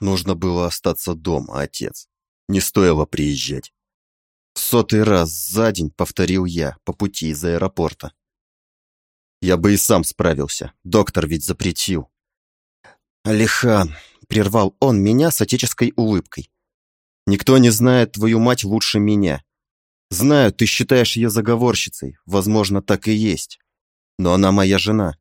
Нужно было остаться дома, отец. Не стоило приезжать. Сотый раз за день повторил я по пути из аэропорта. Я бы и сам справился. Доктор ведь запретил. Алихан, прервал он меня с отеческой улыбкой. Никто не знает твою мать лучше меня. Знаю, ты считаешь ее заговорщицей. Возможно, так и есть. Но она моя жена.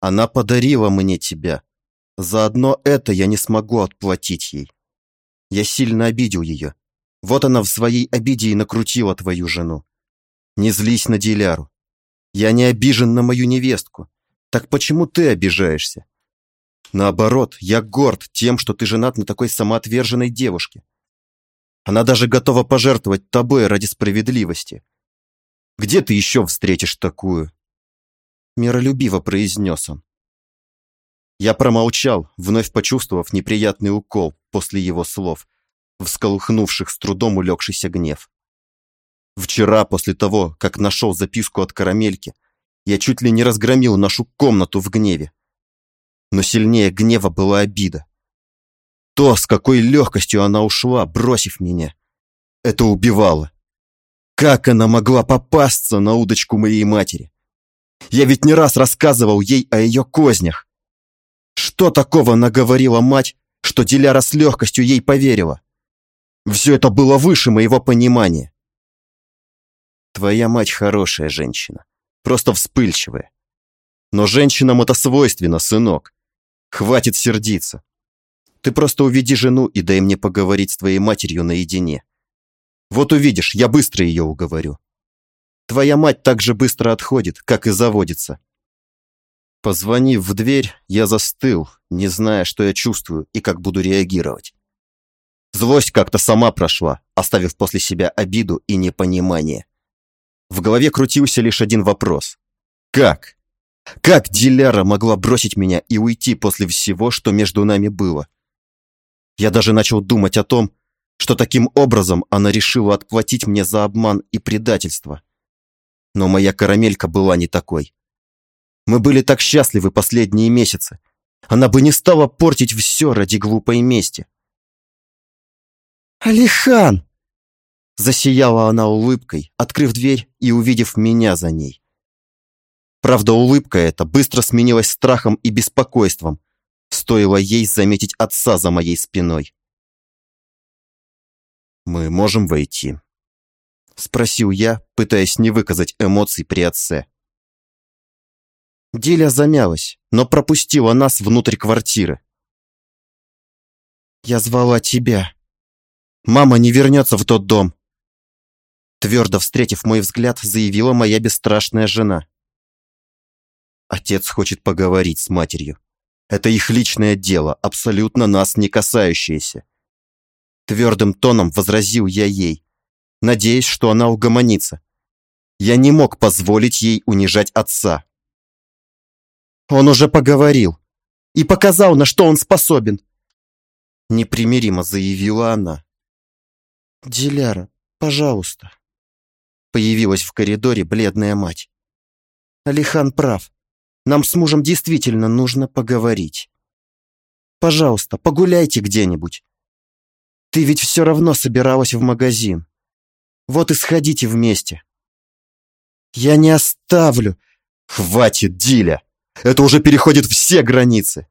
Она подарила мне тебя. Заодно это я не смогу отплатить ей. Я сильно обидел ее. Вот она в своей обиде и накрутила твою жену. Не злись на Диляру. Я не обижен на мою невестку. Так почему ты обижаешься? Наоборот, я горд тем, что ты женат на такой самоотверженной девушке. Она даже готова пожертвовать тобой ради справедливости. Где ты еще встретишь такую?» Миролюбиво произнес он. Я промолчал, вновь почувствовав неприятный укол после его слов, всколыхнувших с трудом улегшийся гнев. Вчера, после того, как нашел записку от карамельки, я чуть ли не разгромил нашу комнату в гневе. Но сильнее гнева была обида. То, с какой легкостью она ушла, бросив меня, это убивало. Как она могла попасться на удочку моей матери? Я ведь не раз рассказывал ей о ее кознях. Что такого наговорила мать, что Диляра с легкостью ей поверила? Все это было выше моего понимания. Твоя мать хорошая женщина, просто вспыльчивая. Но женщинам это свойственно, сынок. Хватит сердиться. Ты просто уведи жену и дай мне поговорить с твоей матерью наедине. Вот увидишь, я быстро ее уговорю. Твоя мать так же быстро отходит, как и заводится. Позвонив в дверь, я застыл, не зная, что я чувствую и как буду реагировать. Злость как-то сама прошла, оставив после себя обиду и непонимание. В голове крутился лишь один вопрос. Как? Как Диляра могла бросить меня и уйти после всего, что между нами было? Я даже начал думать о том, что таким образом она решила отплатить мне за обман и предательство. Но моя карамелька была не такой. Мы были так счастливы последние месяцы. Она бы не стала портить все ради глупой мести. «Алихан!» Засияла она улыбкой, открыв дверь и увидев меня за ней. Правда, улыбка эта быстро сменилась страхом и беспокойством, Стоило ей заметить отца за моей спиной. «Мы можем войти?» Спросил я, пытаясь не выказать эмоций при отце. Диля замялась, но пропустила нас внутрь квартиры. «Я звала тебя. Мама не вернется в тот дом!» Твердо встретив мой взгляд, заявила моя бесстрашная жена. Отец хочет поговорить с матерью. Это их личное дело, абсолютно нас не касающееся. Твердым тоном возразил я ей, надеясь, что она угомонится. Я не мог позволить ей унижать отца. Он уже поговорил и показал, на что он способен. Непримиримо заявила она. «Диляра, пожалуйста». Появилась в коридоре бледная мать. Алихан прав. Нам с мужем действительно нужно поговорить. Пожалуйста, погуляйте где-нибудь. Ты ведь все равно собиралась в магазин. Вот и сходите вместе. Я не оставлю. Хватит, Диля. Это уже переходит все границы.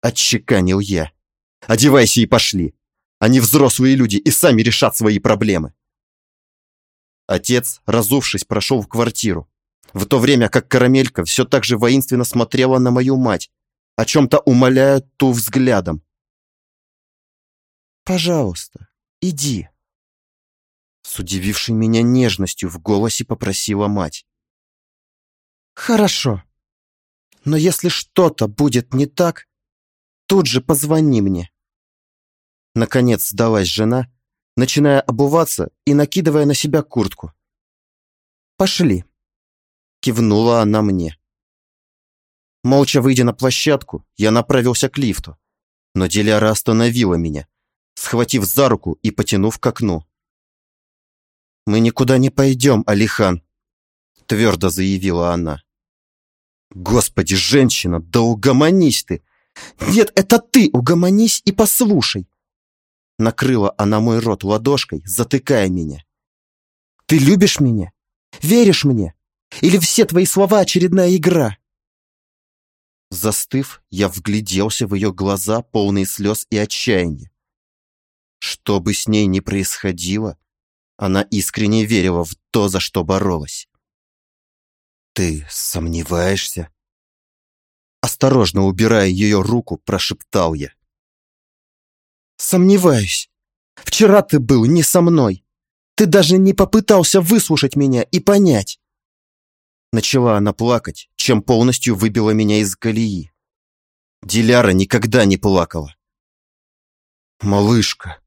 Отчеканил я. Одевайся и пошли. Они взрослые люди и сами решат свои проблемы. Отец, разувшись, прошел в квартиру, в то время как Карамелька все так же воинственно смотрела на мою мать, о чем-то умоляя ту взглядом. «Пожалуйста, иди», с удивившей меня нежностью в голосе попросила мать. «Хорошо, но если что-то будет не так, тут же позвони мне». Наконец сдалась жена, начиная обуваться и накидывая на себя куртку. «Пошли». Кивнула она мне. Молча выйдя на площадку, я направился к лифту, но Диляра остановила меня, схватив за руку и потянув к окну. «Мы никуда не пойдем, Алихан», — твердо заявила она. «Господи, женщина, да угомонись ты! Нет, это ты угомонись и послушай. Накрыла она мой рот ладошкой, затыкая меня. Ты любишь меня? Веришь мне? Или все твои слова очередная игра? Застыв, я вгляделся в ее глаза, полные слез и отчаяния. Что бы с ней ни происходило, она искренне верила в то, за что боролась. «Ты сомневаешься?» Осторожно убирая ее руку, прошептал я. «Сомневаюсь. Вчера ты был не со мной. Ты даже не попытался выслушать меня и понять». Начала она плакать, чем полностью выбила меня из колеи. Диляра никогда не плакала. «Малышка».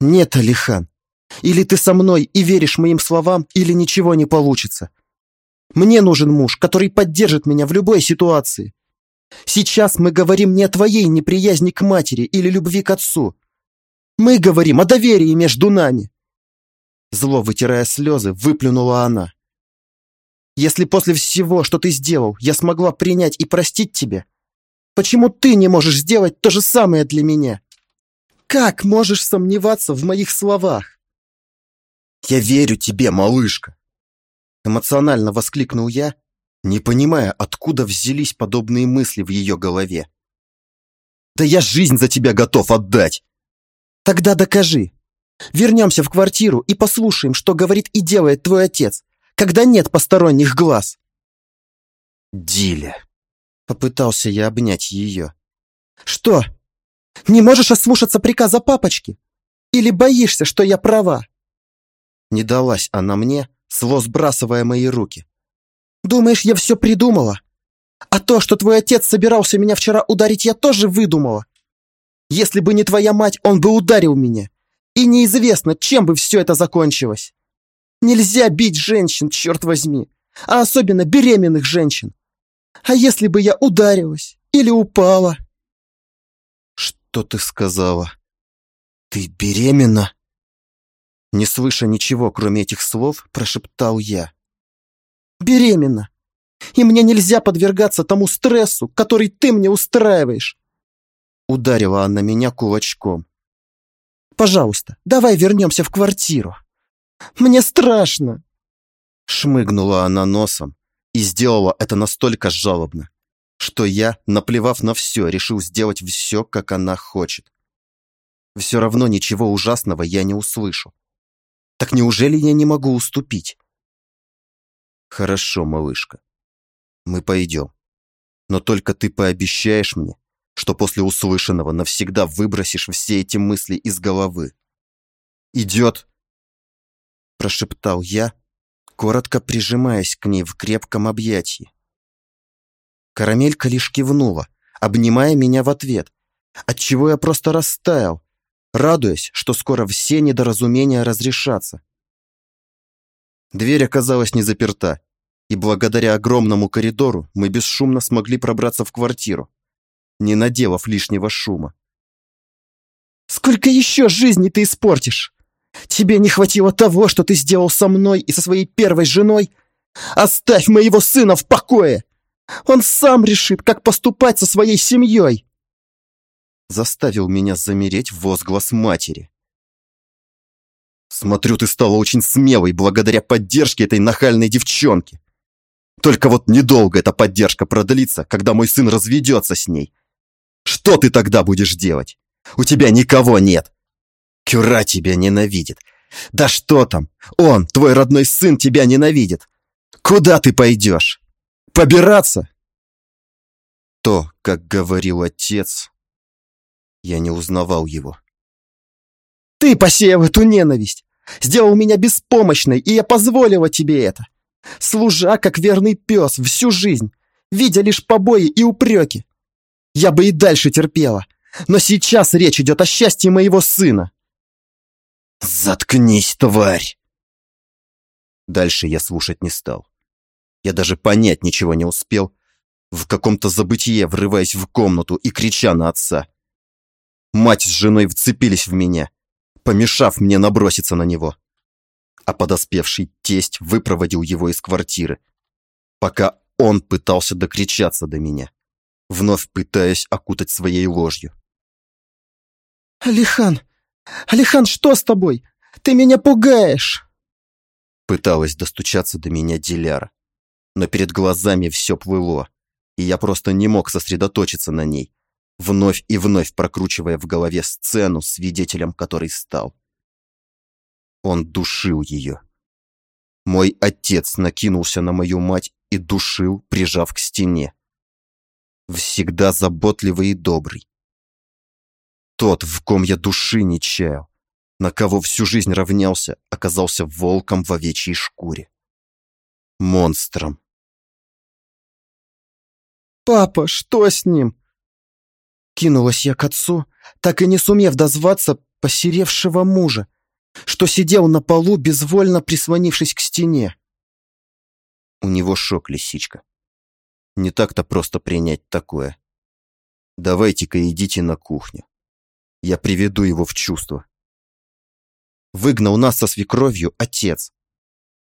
«Нет, Алихан. Или ты со мной и веришь моим словам, или ничего не получится. Мне нужен муж, который поддержит меня в любой ситуации. Сейчас мы говорим не о твоей неприязни к матери или любви к отцу. Мы говорим о доверии между нами. Зло, вытирая слезы, выплюнула она. Если после всего, что ты сделал, я смогла принять и простить тебя, почему ты не можешь сделать то же самое для меня? Как можешь сомневаться в моих словах? Я верю тебе, малышка. Эмоционально воскликнул я, не понимая, откуда взялись подобные мысли в ее голове. «Да я жизнь за тебя готов отдать!» «Тогда докажи. Вернемся в квартиру и послушаем, что говорит и делает твой отец, когда нет посторонних глаз». «Диля!» — попытался я обнять ее. «Что? Не можешь ослушаться приказа папочки? Или боишься, что я права?» Не далась она мне, зло сбрасывая мои руки. «Думаешь, я все придумала? А то, что твой отец собирался меня вчера ударить, я тоже выдумала. Если бы не твоя мать, он бы ударил меня. И неизвестно, чем бы все это закончилось. Нельзя бить женщин, черт возьми, а особенно беременных женщин. А если бы я ударилась или упала?» «Что ты сказала? Ты беременна?» Не слыша ничего, кроме этих слов, прошептал я. «Беременна! И мне нельзя подвергаться тому стрессу, который ты мне устраиваешь!» Ударила она меня кулачком. «Пожалуйста, давай вернемся в квартиру. Мне страшно!» Шмыгнула она носом и сделала это настолько жалобно, что я, наплевав на все, решил сделать все, как она хочет. Все равно ничего ужасного я не услышу. Так неужели я не могу уступить? Хорошо, малышка. Мы пойдем. Но только ты пообещаешь мне, что после услышанного навсегда выбросишь все эти мысли из головы. Идет? Прошептал я, коротко прижимаясь к ней в крепком объятии. Карамелька лишь кивнула, обнимая меня в ответ, отчего я просто растаял, радуясь, что скоро все недоразумения разрешатся. Дверь оказалась не заперта, и благодаря огромному коридору мы бесшумно смогли пробраться в квартиру, не наделав лишнего шума. «Сколько еще жизней ты испортишь? Тебе не хватило того, что ты сделал со мной и со своей первой женой? Оставь моего сына в покое! Он сам решит, как поступать со своей семьей!» Заставил меня замереть возглас матери. «Смотрю, ты стала очень смелой благодаря поддержке этой нахальной девчонки. Только вот недолго эта поддержка продлится, когда мой сын разведется с ней. Что ты тогда будешь делать? У тебя никого нет. Кюра тебя ненавидит. Да что там? Он, твой родной сын, тебя ненавидит. Куда ты пойдешь? Побираться?» То, как говорил отец, я не узнавал его. «Ты посеял эту ненависть! Сделал меня беспомощной, и я позволила тебе это! Служа, как верный пес, всю жизнь, видя лишь побои и упреки! Я бы и дальше терпела, но сейчас речь идет о счастье моего сына!» «Заткнись, тварь!» Дальше я слушать не стал. Я даже понять ничего не успел, в каком-то забытие врываясь в комнату и крича на отца. Мать с женой вцепились в меня, помешав мне наброситься на него. А подоспевший тесть выпроводил его из квартиры, пока он пытался докричаться до меня. вновь пытаясь окутать своей ложью. «Алихан! Алихан, что с тобой? Ты меня пугаешь!» Пыталась достучаться до меня Диляра, но перед глазами все плыло, и я просто не мог сосредоточиться на ней, вновь и вновь прокручивая в голове сцену, свидетелем которой стал. Он душил ее. Мой отец накинулся на мою мать и душил, прижав к стене. Всегда заботливый и добрый. Тот, в ком я души не чаял, на кого всю жизнь равнялся, оказался волком в овечьей шкуре. Монстром. «Папа, что с ним?» Кинулась я к отцу, так и не сумев дозваться посеревшего мужа, что сидел на полу, безвольно прислонившись к стене. У него шок, лисичка. Не так-то просто принять такое. Давайте-ка идите на кухню. Я приведу его в чувство. Выгнал нас со свекровью отец.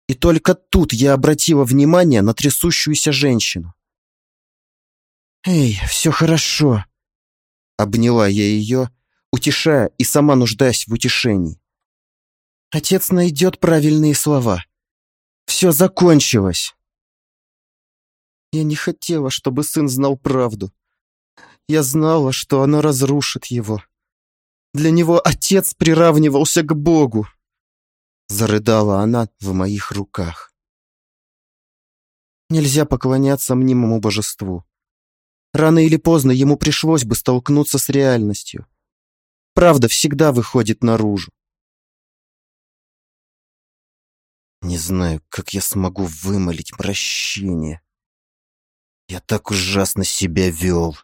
И только тут я обратила внимание на трясущуюся женщину. «Эй, все хорошо», — обняла я ее, утешая и сама нуждаясь в утешении. Отец найдет правильные слова. Все закончилось. Я не хотела, чтобы сын знал правду. Я знала, что она разрушит его. Для него отец приравнивался к Богу. Зарыдала она в моих руках. Нельзя поклоняться мнимому божеству. Рано или поздно ему пришлось бы столкнуться с реальностью. Правда всегда выходит наружу. Не знаю, как я смогу вымолить прощение. Я так ужасно себя вел.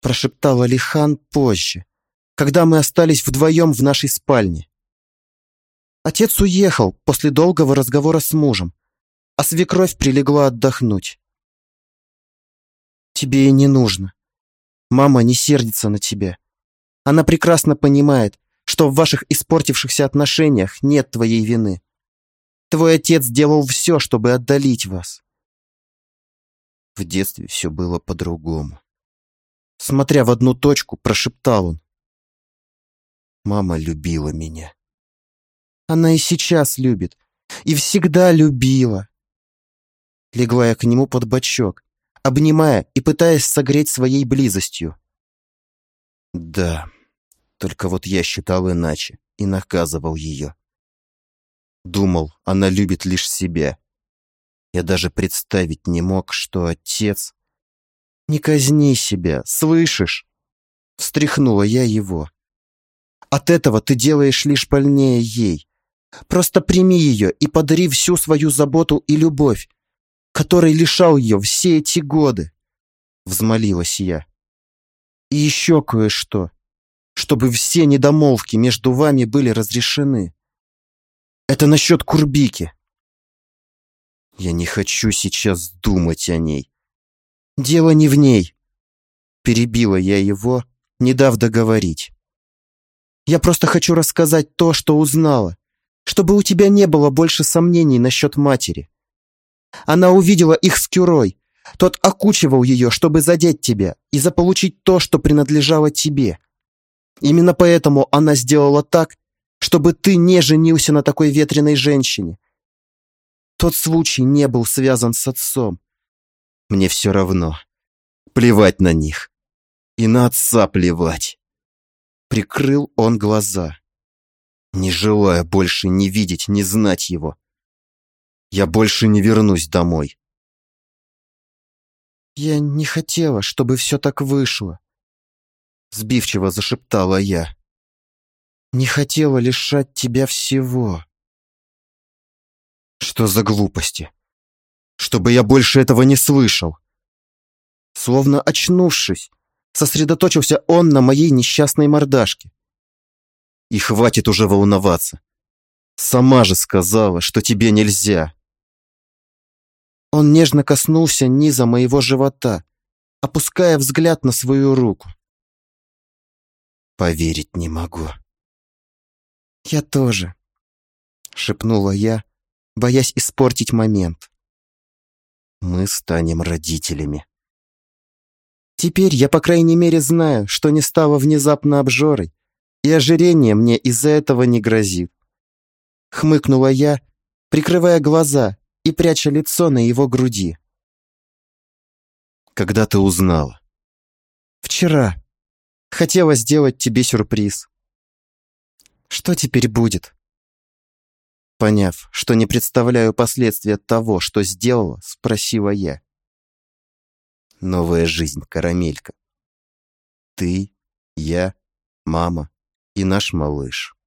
Прошептал Алихан позже, когда мы остались вдвоем в нашей спальне. Отец уехал после долгого разговора с мужем, а свекровь прилегла отдохнуть. Тебе и не нужно. Мама не сердится на тебя. Она прекрасно понимает, что в ваших испортившихся отношениях нет твоей вины. Твой отец делал все, чтобы отдалить вас. В детстве все было по-другому. Смотря в одну точку, прошептал он. Мама любила меня. Она и сейчас любит. И всегда любила. Легла я к нему под бочок, обнимая и пытаясь согреть своей близостью. Да, только вот я считал иначе и наказывал ее. Думал, она любит лишь себя. Я даже представить не мог, что отец... «Не казни себя, слышишь?» Встряхнула я его. «От этого ты делаешь лишь больнее ей. Просто прими ее и подари всю свою заботу и любовь, которой лишал ее все эти годы!» Взмолилась я. «И еще кое-что чтобы все недомолвки между вами были разрешены. Это насчет Курбики. Я не хочу сейчас думать о ней. Дело не в ней. Перебила я его, не дав договорить. Я просто хочу рассказать то, что узнала, чтобы у тебя не было больше сомнений насчет матери. Она увидела их с Кюрой. Тот окучивал ее, чтобы задеть тебя и заполучить то, что принадлежало тебе. Именно поэтому она сделала так, чтобы ты не женился на такой ветреной женщине. Тот случай не был связан с отцом. Мне все равно. Плевать на них. И на отца плевать. Прикрыл он глаза. Не желая больше не видеть, не знать его. Я больше не вернусь домой. Я не хотела, чтобы все так вышло. Сбивчиво зашептала я. Не хотела лишать тебя всего. Что за глупости? Чтобы я больше этого не слышал. Словно очнувшись, сосредоточился он на моей несчастной мордашке. И хватит уже волноваться. Сама же сказала, что тебе нельзя. Он нежно коснулся низа моего живота, опуская взгляд на свою руку. Поверить не могу. Я тоже, шепнула я, боясь испортить момент. Мы станем родителями. Теперь я, по крайней мере, знаю, что не стала внезапно обжорой, и ожирение мне из-за этого не грозит. Хмыкнула я, прикрывая глаза и пряча лицо на его груди. Когда ты узнала? Вчера. Хотела сделать тебе сюрприз. Что теперь будет? Поняв, что не представляю последствия того, что сделала, спросила я. Новая жизнь, карамелька. Ты, я, мама и наш малыш.